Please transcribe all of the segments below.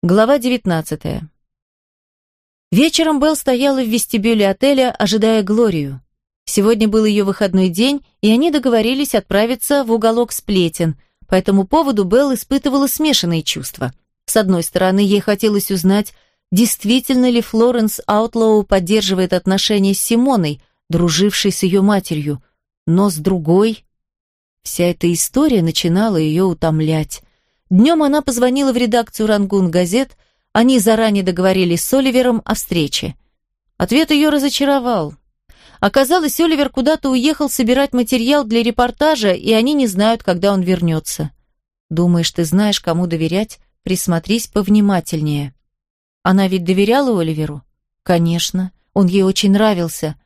Глава 19. Вечером Белл стояла в вестибюле отеля, ожидая Глорию. Сегодня был ее выходной день, и они договорились отправиться в уголок сплетен. По этому поводу Белл испытывала смешанные чувства. С одной стороны, ей хотелось узнать, действительно ли Флоренс Аутлоу поддерживает отношения с Симоной, дружившей с ее матерью. Но с другой... Вся эта история начинала ее утомлять. Днем она позвонила в редакцию «Рангун газет», они заранее договорились с Оливером о встрече. Ответ ее разочаровал. Оказалось, Оливер куда-то уехал собирать материал для репортажа, и они не знают, когда он вернется. Думаешь, ты знаешь, кому доверять? Присмотрись повнимательнее. Она ведь доверяла Оливеру? Конечно, он ей очень нравился.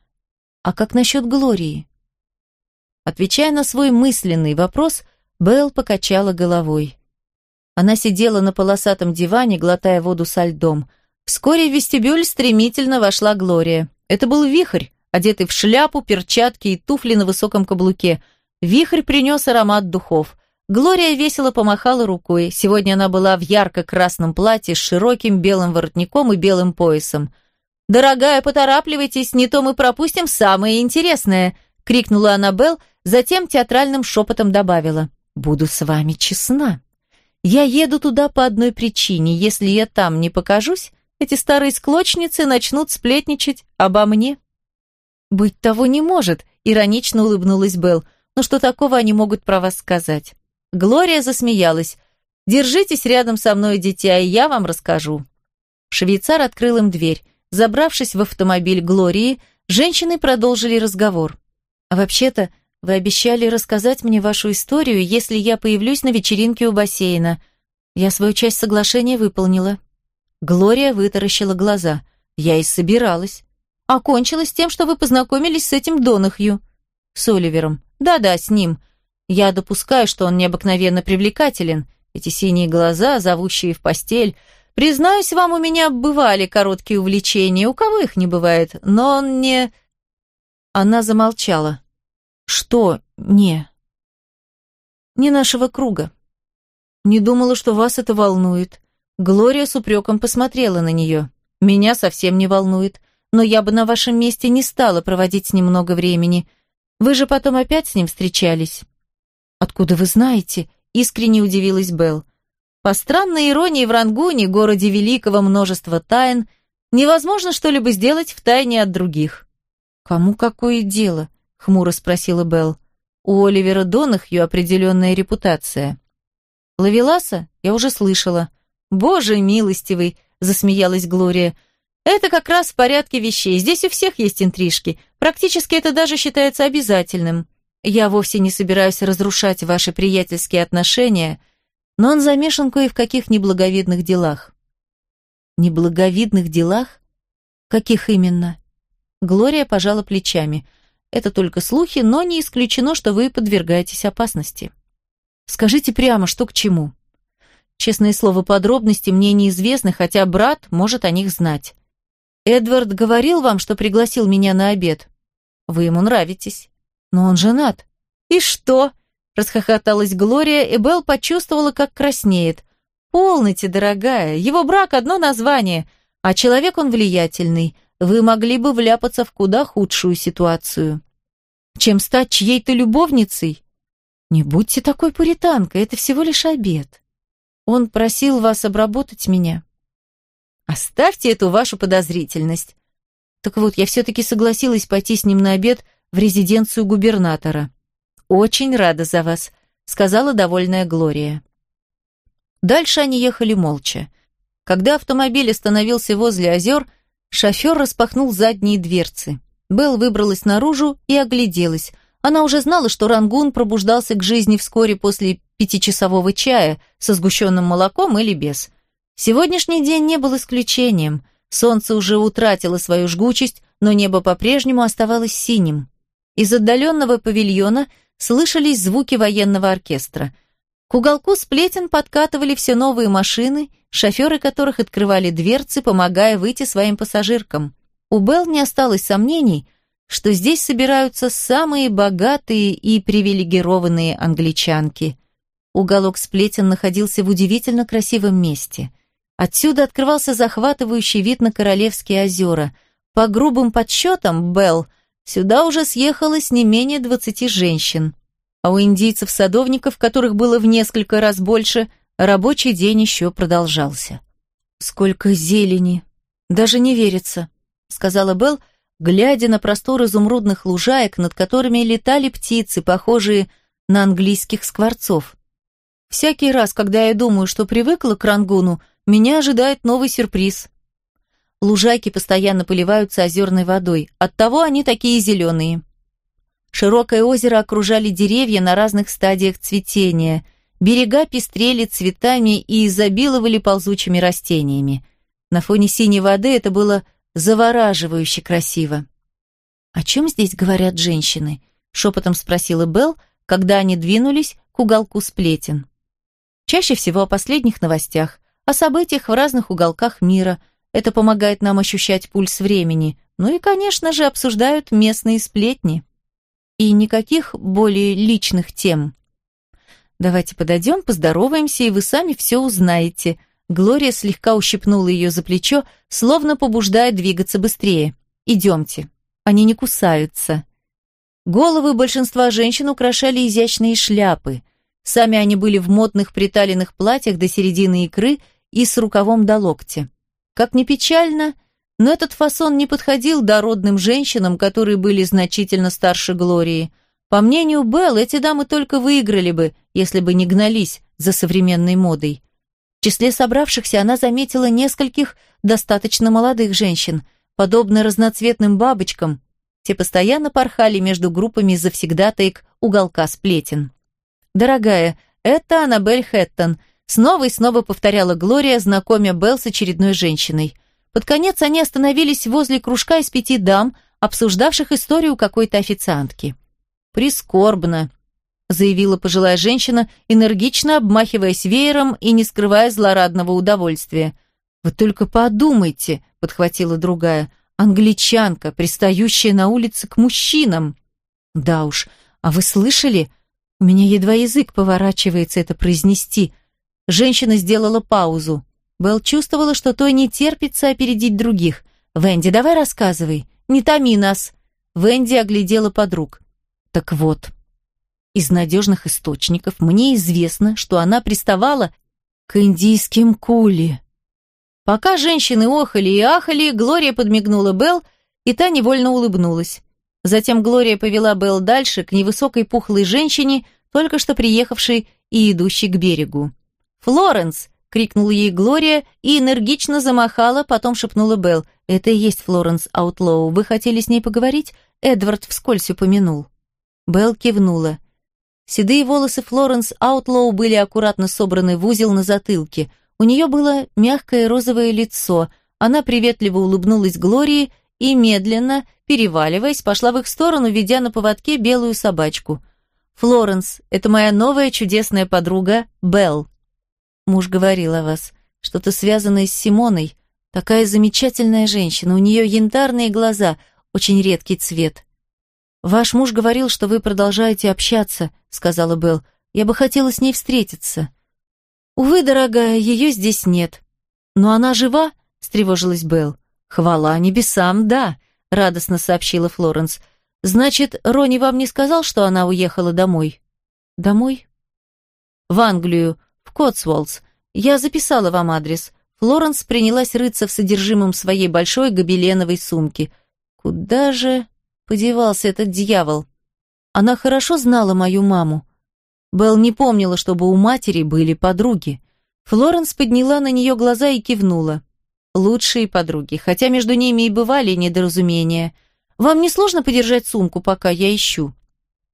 А как насчет Глории? Отвечая на свой мысленный вопрос, Белл покачала головой. Она сидела на полосатом диване, глотая воду со льдом. Вскоре в вестибюль стремительно вошла Глория. Это был вихрь, одетый в шляпу, перчатки и туфли на высоком каблуке. Вихрь принес аромат духов. Глория весело помахала рукой. Сегодня она была в ярко-красном платье с широким белым воротником и белым поясом. «Дорогая, поторапливайтесь, не то мы пропустим самое интересное!» — крикнула Аннабелл, затем театральным шепотом добавила. «Буду с вами честна». Я еду туда по одной причине. Если я там не покажусь, эти старые склочницы начнут сплетничать обо мне. Быть того не может, иронично улыбнулась Белл. Но что такого они могут про вас сказать? Глория засмеялась. Держитесь рядом со мной, дитя, и я вам расскажу. Швейцар открыл им дверь. Забравшись в автомобиль Глории, женщины продолжили разговор. А вообще-то, вы обещали рассказать мне вашу историю, если я появлюсь на вечеринке у бассейна. Я свою часть соглашения выполнила». Глория вытаращила глаза. «Я и собиралась. Окончилось тем, что вы познакомились с этим Донахью». «С Оливером. Да-да, с ним. Я допускаю, что он необыкновенно привлекателен. Эти синие глаза, зовущие в постель. Признаюсь вам, у меня бывали короткие увлечения, у кого их не бывает, но он не...» Она замолчала. Что «не»? Не нашего круга. Не думала, что вас это волнует. Глория с упреком посмотрела на нее. Меня совсем не волнует, но я бы на вашем месте не стала проводить с ним много времени. Вы же потом опять с ним встречались. Откуда вы знаете? Искренне удивилась Белл. По странной иронии в Рангуне, городе великого множества тайн, невозможно что-либо сделать в тайне от других. Кому какое дело? Хмуро спросила Белл. У Оливера Донахью определенная репутация. Лавеласа я уже слышала. Боже милостивый, засмеялась Глория. Это как раз в порядке вещей. Здесь у всех есть интрижки. Практически это даже считается обязательным. Я вовсе не собираюсь разрушать ваши приятельские отношения, но он замешан кое в каких неблаговидных делах. Неблаговидных делах? Каких именно? Глория пожала плечами. Это только слухи, но не исключено, что вы подвергаетесь опасности. Скажите прямо, что к чему. Честное слово, подробности мне неизвестны, хотя брат может о них знать. Эдвард говорил вам, что пригласил меня на обед. Вы ему нравитесь. Но он женат. И что? Расхохоталась Глория, и Белл почувствовала, как краснеет. Полните, дорогая, его брак одно название, а человек он влиятельный вы могли бы вляпаться в куда худшую ситуацию. Чем стать чьей-то любовницей? Не будьте такой пуританкой, это всего лишь обед. Он просил вас обработать меня. Оставьте эту вашу подозрительность. Так вот, я все-таки согласилась пойти с ним на обед в резиденцию губернатора. Очень рада за вас, сказала довольная Глория. Дальше они ехали молча. Когда автомобиль остановился возле озер, Шофер распахнул задние дверцы. Белл выбралась наружу и огляделась. Она уже знала, что Рангун пробуждался к жизни вскоре после пятичасового чая со сгущенным молоком или без. Сегодняшний день не был исключением. Солнце уже утратило свою жгучесть, но небо по-прежнему оставалось синим. Из отдаленного павильона слышались звуки военного оркестра. К уголку сплетен подкатывали все новые машины, шоферы которых открывали дверцы, помогая выйти своим пассажиркам. У Белл не осталось сомнений, что здесь собираются самые богатые и привилегированные англичанки. Уголок сплетен находился в удивительно красивом месте. Отсюда открывался захватывающий вид на Королевские озера. По грубым подсчетам, Белл, сюда уже съехалось не менее двадцати женщин. А у индийцев-садовников, которых было в несколько раз больше, рабочий день еще продолжался. «Сколько зелени! Даже не верится», — сказала Белл, глядя на простор изумрудных лужаек, над которыми летали птицы, похожие на английских скворцов. Всякий раз, когда я думаю, что привыкла к рангуну, меня ожидает новый сюрприз. Лужайки постоянно поливаются озерной водой, оттого они такие зеленые. Широкое озеро окружали деревья на разных стадиях цветения. Берега пестрели цветами и изобиловали ползучими растениями. На фоне синей воды это было завораживающе красиво. «О чем здесь говорят женщины?» — шепотом спросила Белл, когда они двинулись к уголку сплетен. Чаще всего о последних новостях, о событиях в разных уголках мира. Это помогает нам ощущать пульс времени. Ну и, конечно же, обсуждают местные сплетни. И никаких более личных тем. Давайте подойдем, поздороваемся, и вы сами все узнаете. Глория слегка ущипнула ее за плечо, словно побуждая двигаться быстрее. Идемте. Они не кусаются. Головы большинства женщин украшали изящные шляпы. Сами они были в модных приталенных платьях до середины икры и с рукавом до локтя. Как ни печально, но этот фасон не подходил дородным женщинам, которые были значительно старше Глории. По мнению Белл, эти дамы только выиграли бы, если бы не гнались за современной модой. В числе собравшихся она заметила нескольких достаточно молодых женщин, подобно разноцветным бабочкам, те постоянно порхали между группами завсегдатаек уголка сплетен. «Дорогая, это Аннабель Хэттон», снова и снова повторяла Глория, знакомя Белл с очередной женщиной. Под конец они остановились возле кружка из пяти дам, обсуждавших историю какой-то официантки. «Прискорбно», — заявила пожилая женщина, энергично обмахиваясь веером и не скрывая злорадного удовольствия. «Вы только подумайте», — подхватила другая, — Англичанка, пристающая на улице к мужчинам. Да уж, а вы слышали? У меня едва язык поворачивается это произнести. Женщина сделала паузу. Белл чувствовала, что той не терпится опередить других. «Венди, давай рассказывай. Не томи нас». Венди оглядела подруг. «Так вот, из надежных источников мне известно, что она приставала к индийским кули. Пока женщины охали и ахали, Глория подмигнула Белл, и та невольно улыбнулась. Затем Глория повела Белл дальше, к невысокой пухлой женщине, только что приехавшей и идущей к берегу. «Флоренс!» — крикнула ей Глория и энергично замахала, потом шепнула Белл. «Это и есть Флоренс Аутлоу. Вы хотели с ней поговорить?» Эдвард вскользь упомянул. Белл кивнула. Седые волосы Флоренс Аутлоу были аккуратно собраны в узел на затылке — у нее было мягкое розовое лицо, она приветливо улыбнулась Глории и, медленно, переваливаясь, пошла в их сторону, ведя на поводке белую собачку. «Флоренс, это моя новая чудесная подруга Белл». Муж говорил о вас. Что-то связанное с Симоной. Такая замечательная женщина, у нее янтарные глаза, очень редкий цвет. «Ваш муж говорил, что вы продолжаете общаться», — сказала Белл. «Я бы хотела с ней встретиться». «Увы, дорогая, ее здесь нет». «Но она жива?» — встревожилась Белл. «Хвала небесам, да», — радостно сообщила Флоренс. «Значит, Рони вам не сказал, что она уехала домой?» «Домой?» «В Англию, в Котсволдс. Я записала вам адрес». Флоренс принялась рыться в содержимом своей большой гобеленовой сумки. «Куда же...» — подевался этот дьявол. Она хорошо знала мою маму. Белл не помнила, чтобы у матери были подруги. Флоренс подняла на нее глаза и кивнула. Лучшие подруги, хотя между ними и бывали недоразумения. Вам не сложно подержать сумку, пока я ищу?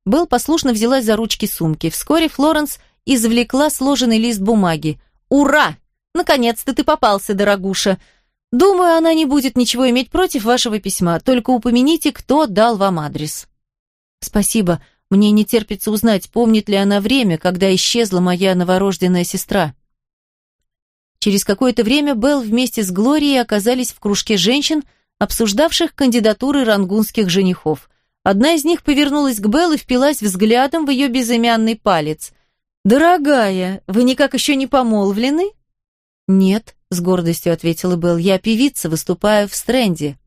Белл послушно взялась за ручки сумки. Вскоре Флоренс извлекла сложенный лист бумаги. «Ура! Наконец-то ты попался, дорогуша! Думаю, она не будет ничего иметь против вашего письма, только упомяните, кто дал вам адрес». «Спасибо. Мне не терпится узнать, помнит ли она время, когда исчезла моя новорожденная сестра. Через какое-то время Белл вместе с Глорией оказались в кружке женщин, обсуждавших кандидатуры рангунских женихов. Одна из них повернулась к Белл и впилась взглядом в ее безымянный палец. «Дорогая, вы никак еще не помолвлены?» «Нет», — с гордостью ответила Белл. «Я певица, выступаю в стренде».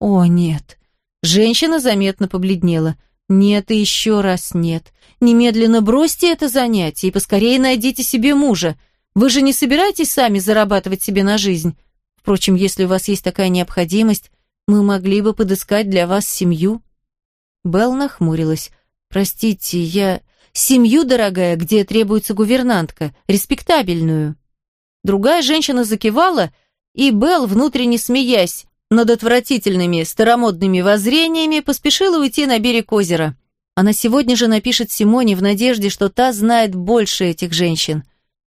«О, нет». Женщина заметно побледнела. «Нет и еще раз нет. Немедленно бросьте это занятие и поскорее найдите себе мужа. Вы же не собираетесь сами зарабатывать себе на жизнь? Впрочем, если у вас есть такая необходимость, мы могли бы подыскать для вас семью». Белл нахмурилась. «Простите, я...» «Семью, дорогая, где требуется гувернантка, респектабельную». Другая женщина закивала, и Белл, внутренне смеясь над отвратительными старомодными воззрениями, поспешила уйти на берег озера. Она сегодня же напишет Симоне в надежде, что та знает больше этих женщин.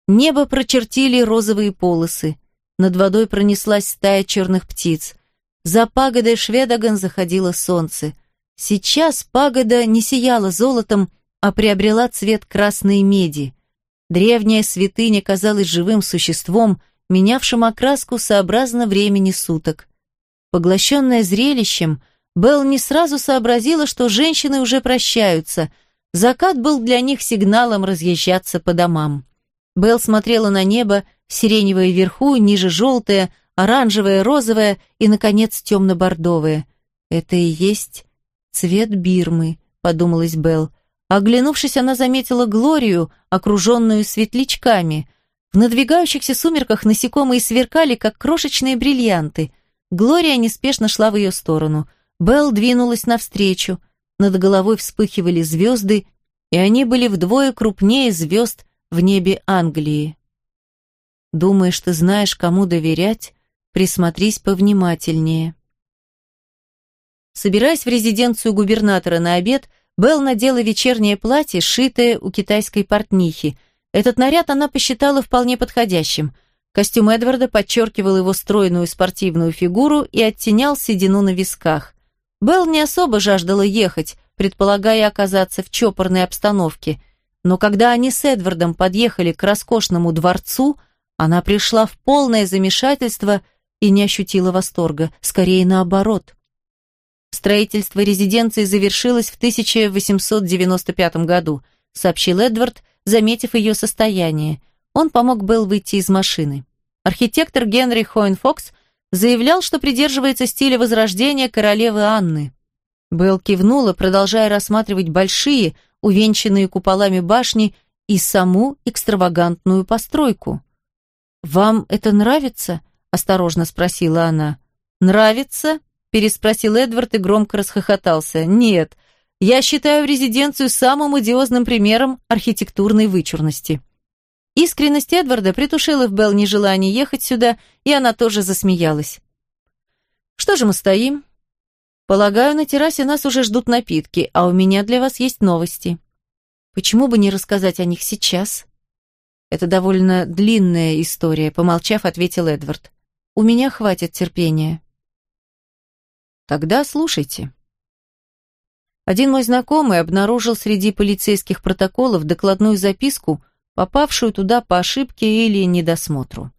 Небо прочертили розовые полосы. Над водой пронеслась стая черных птиц. За пагодой Шведоган заходило солнце. Сейчас пагода не сияла золотом, а приобрела цвет красной меди. Древняя святыня казалась живым существом, менявшим окраску сообразно времени суток. Поглощенная зрелищем, Белл не сразу сообразила, что женщины уже прощаются. Закат был для них сигналом разъезжаться по домам. Белл смотрела на небо, сиреневое вверху, ниже желтое, оранжевое, розовое и, наконец, темно-бордовое. «Это и есть цвет Бирмы», — подумалась Белл. Оглянувшись, она заметила Глорию, окруженную светлячками. В надвигающихся сумерках насекомые сверкали, как крошечные бриллианты. Глория неспешно шла в ее сторону. Белл двинулась навстречу. Над головой вспыхивали звезды, и они были вдвое крупнее звезд в небе Англии. Думаешь, ты знаешь, кому доверять? Присмотрись повнимательнее. Собираясь в резиденцию губернатора на обед, Белл надела вечернее платье, сшитое у китайской портнихи. Этот наряд она посчитала вполне подходящим. Костюм Эдварда подчеркивал его стройную спортивную фигуру и оттенял седину на висках. Белл не особо жаждала ехать, предполагая оказаться в чопорной обстановке. Но когда они с Эдвардом подъехали к роскошному дворцу, она пришла в полное замешательство и не ощутила восторга, скорее наоборот. Строительство резиденции завершилось в 1895 году, сообщил Эдвард, заметив ее состояние. Он помог Белл выйти из машины. Архитектор Генри Хойнфокс заявлял, что придерживается стиля возрождения королевы Анны. Белл кивнула, продолжая рассматривать большие, увенчанные куполами башни и саму экстравагантную постройку. «Вам это нравится?» – осторожно спросила она. «Нравится?» Переспросил Эдвард и громко расхохотался. «Нет, я считаю резиденцию самым идиозным примером архитектурной вычурности». Искренность Эдварда притушила в Белл нежелание ехать сюда, и она тоже засмеялась. «Что же мы стоим?» «Полагаю, на террасе нас уже ждут напитки, а у меня для вас есть новости». «Почему бы не рассказать о них сейчас?» «Это довольно длинная история», — помолчав, ответил Эдвард. «У меня хватит терпения». Тогда слушайте. Один мой знакомый обнаружил среди полицейских протоколов докладную записку, попавшую туда по ошибке или недосмотру.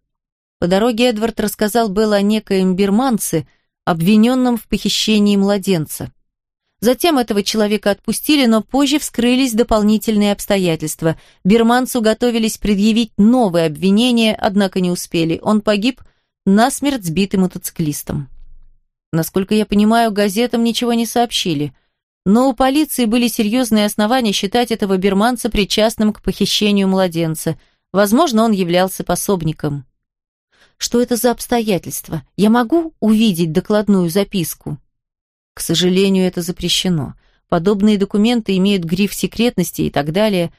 По дороге Эдвард рассказал Белл о некоем бирманце, обвиненном в похищении младенца. Затем этого человека отпустили, но позже вскрылись дополнительные обстоятельства. Бирманцу готовились предъявить новые обвинения, однако не успели. Он погиб насмерть сбитым мотоциклистом. Насколько я понимаю, газетам ничего не сообщили. Но у полиции были серьезные основания считать этого бирманца причастным к похищению младенца. Возможно, он являлся пособником. Что это за обстоятельства? Я могу увидеть докладную записку? К сожалению, это запрещено. Подобные документы имеют гриф секретности и так далее.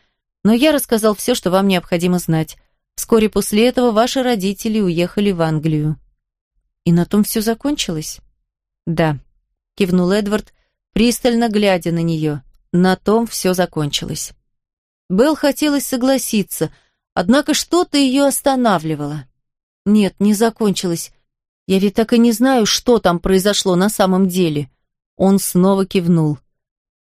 Но я рассказал все, что вам необходимо знать. Вскоре после этого ваши родители уехали в Англию. И на том все закончилось? «Да», — кивнул Эдвард, пристально глядя на нее. На том все закончилось. Белл хотелось согласиться, однако что-то ее останавливало. «Нет, не закончилось. Я ведь так и не знаю, что там произошло на самом деле». Он снова кивнул.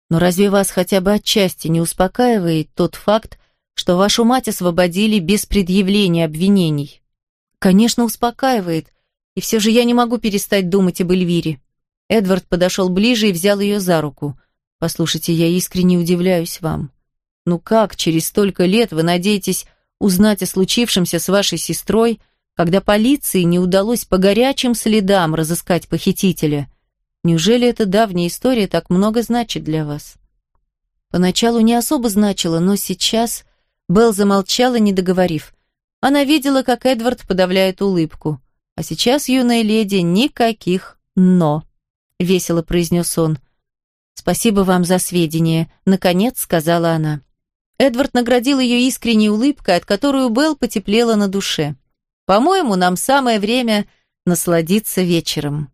«Но разве вас хотя бы отчасти не успокаивает тот факт, что вашу мать освободили без предъявления обвинений?» «Конечно, успокаивает. И все же я не могу перестать думать об Эльвире. Эдвард подошел ближе и взял ее за руку. «Послушайте, я искренне удивляюсь вам. Ну как через столько лет вы надеетесь узнать о случившемся с вашей сестрой, когда полиции не удалось по горячим следам разыскать похитителя. Неужели эта давняя история так много значит для вас? Поначалу не особо значила, но сейчас Белл замолчала, не договорив. Она видела, как Эдвард подавляет улыбку. А сейчас, юная леди, никаких «но», — весело произнес он. «Спасибо вам за сведения», — наконец сказала она. Эдвард наградил ее искренней улыбкой, от которой Белл потеплело на душе. «По-моему, нам самое время насладиться вечером».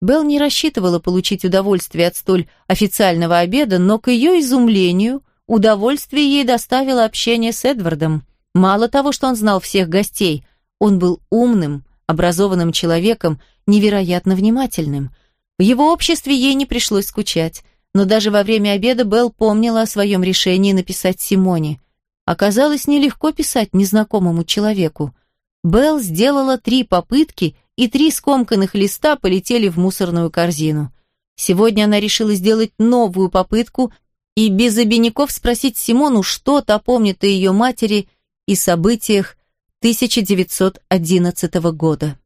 Белл не рассчитывала получить удовольствие от столь официального обеда, но к ее изумлению удовольствие ей доставило общение с Эдвардом. Мало того, что он знал всех гостей, он был умным, образованным человеком, невероятно внимательным. В его обществе ей не пришлось скучать, но даже во время обеда Белл помнила о своем решении написать Симоне. Оказалось, нелегко писать незнакомому человеку. Белл сделала три попытки, и три скомканных листа полетели в мусорную корзину. Сегодня она решила сделать новую попытку и без обиняков спросить Симону, что то помнит о ее матери и событиях 1911 года.